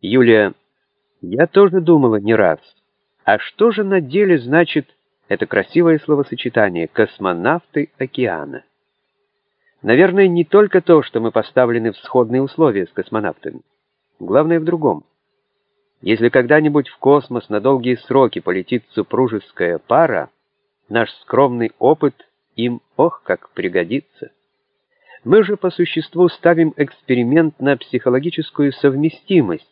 Юлия, я тоже думала не раз. А что же на деле значит это красивое словосочетание «космонавты океана»? Наверное, не только то, что мы поставлены в сходные условия с космонавтами. Главное в другом. Если когда-нибудь в космос на долгие сроки полетит супружеская пара, наш скромный опыт им ох как пригодится. Мы же по существу ставим эксперимент на психологическую совместимость,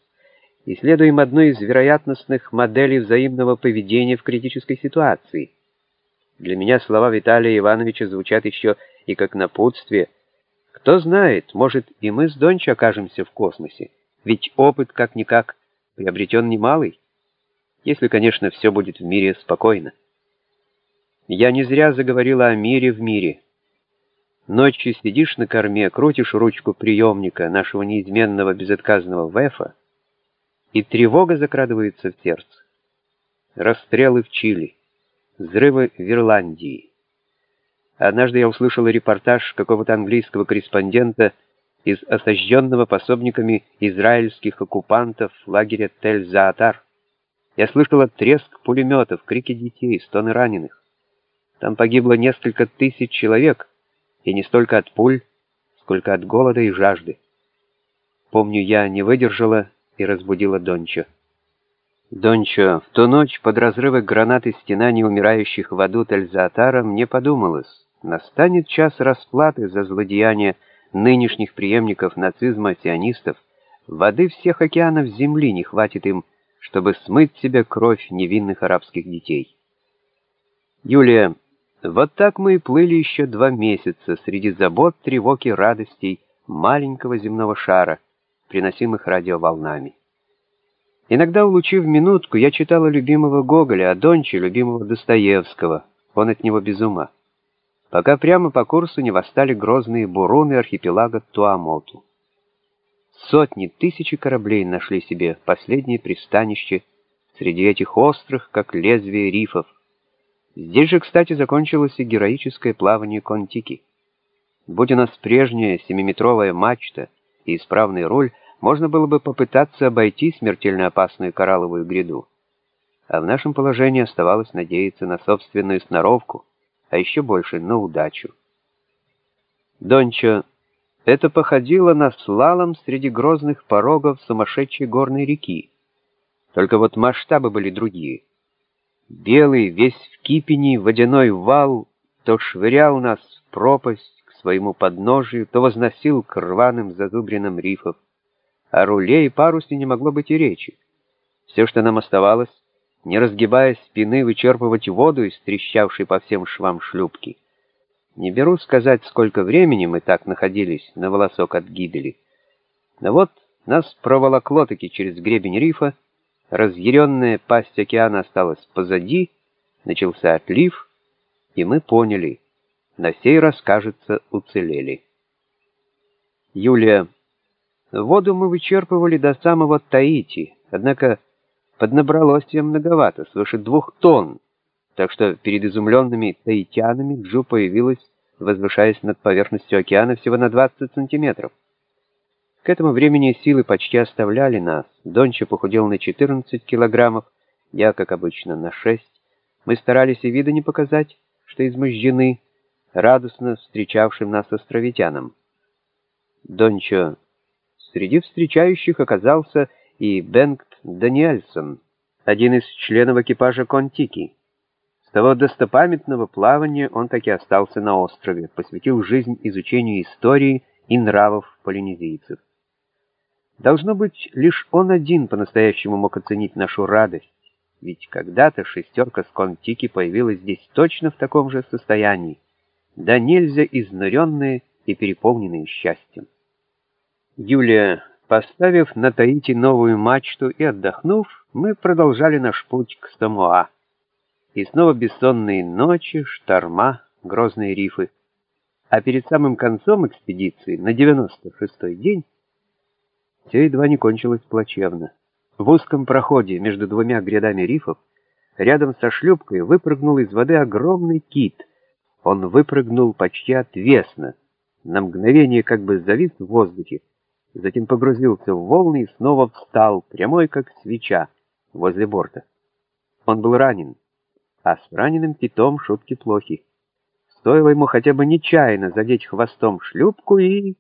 исследуем одну из вероятностных моделей взаимного поведения в критической ситуации. Для меня слова Виталия Ивановича звучат еще и как напутствие. Кто знает, может, и мы с Дончо окажемся в космосе, ведь опыт как-никак приобретен немалый, если, конечно, все будет в мире спокойно. Я не зря заговорила о мире в мире. Ночью сидишь на корме, крутишь ручку приемника нашего неизменного безотказного ВЭФа, и тревога закрадывается в сердце. Расстрелы в Чили, взрывы в Ирландии. Однажды я услышал репортаж какого-то английского корреспондента из осажденного пособниками израильских оккупантов лагеря Тель-Заатар. Я слышал треск пулеметов, крики детей, стоны раненых. Там погибло несколько тысяч человек, и не столько от пуль, сколько от голода и жажды. Помню, я не выдержала и разбудила Дончо. Дончо, в ту ночь под разрывы гранаты стенаний умирающих в аду Тальзаатара мне подумалось, настанет час расплаты за злодеяния нынешних преемников нацизма-сионистов, воды всех океанов земли не хватит им, чтобы смыть себе кровь невинных арабских детей. Юлия, вот так мы и плыли еще два месяца среди забот, тревог и радостей маленького земного шара, приносимых радиоволнами. Иногда, улучив минутку, я читала любимого Гоголя, а Донче — любимого Достоевского. Он от него без ума. Пока прямо по курсу не восстали грозные буруны архипелага Туамоту. Сотни, тысячи кораблей нашли себе последнее пристанище среди этих острых, как лезвие рифов. Здесь же, кстати, закончилось и героическое плавание Контики. Будь у нас прежняя семиметровая мачта — и исправный руль, можно было бы попытаться обойти смертельно опасную коралловую гряду. А в нашем положении оставалось надеяться на собственную сноровку, а еще больше на удачу. Дончо, это походило на слалом среди грозных порогов сумасшедшей горной реки. Только вот масштабы были другие. Белый, весь в кипени, водяной вал то швырял нас в пропасть, своему подножию, то возносил к рваным зазубринам рифов. О руле и парусе не могло быть и речи. Все, что нам оставалось, не разгибая спины, вычерпывать воду из трещавшей по всем швам шлюпки. Не беру сказать, сколько времени мы так находились на волосок от гибели. Но вот нас проволокло-таки через гребень рифа, разъяренная пасть океана осталась позади, начался отлив, и мы поняли — на сей раз, кажется, уцелели. Юлия. Воду мы вычерпывали до самого Таити, однако поднабралось ее многовато, свыше двух тонн, так что перед изумленными таитянами Джу появилась, возвышаясь над поверхностью океана всего на 20 сантиметров. К этому времени силы почти оставляли нас. Донча похудел на 14 килограммов, я, как обычно, на 6. Мы старались и вида не показать, что измождены, радостно встречавшим нас островитянам. Дончо, среди встречающих оказался и Бенгт Даниэльсон, один из членов экипажа Контики. С того достопамятного плавания он таки остался на острове, посвятил жизнь изучению истории и нравов полинезийцев. Должно быть, лишь он один по-настоящему мог оценить нашу радость, ведь когда-то шестерка с Контики появилась здесь точно в таком же состоянии, да нельзя изнуренные и переполненные счастьем. Юлия, поставив на Таити новую мачту и отдохнув, мы продолжали наш путь к Самуа. И снова бессонные ночи, шторма, грозные рифы. А перед самым концом экспедиции, на 96-й день, все едва не кончилось плачевно. В узком проходе между двумя грядами рифов, рядом со шлюпкой, выпрыгнул из воды огромный кит — он выпрыгнул почти отвесно, на мгновение как бы завис в воздухе, затем погрузился в волны и снова встал, прямой как свеча, возле борта. Он был ранен, а с раненым китом шутки плохи. Стоило ему хотя бы нечаянно задеть хвостом шлюпку, и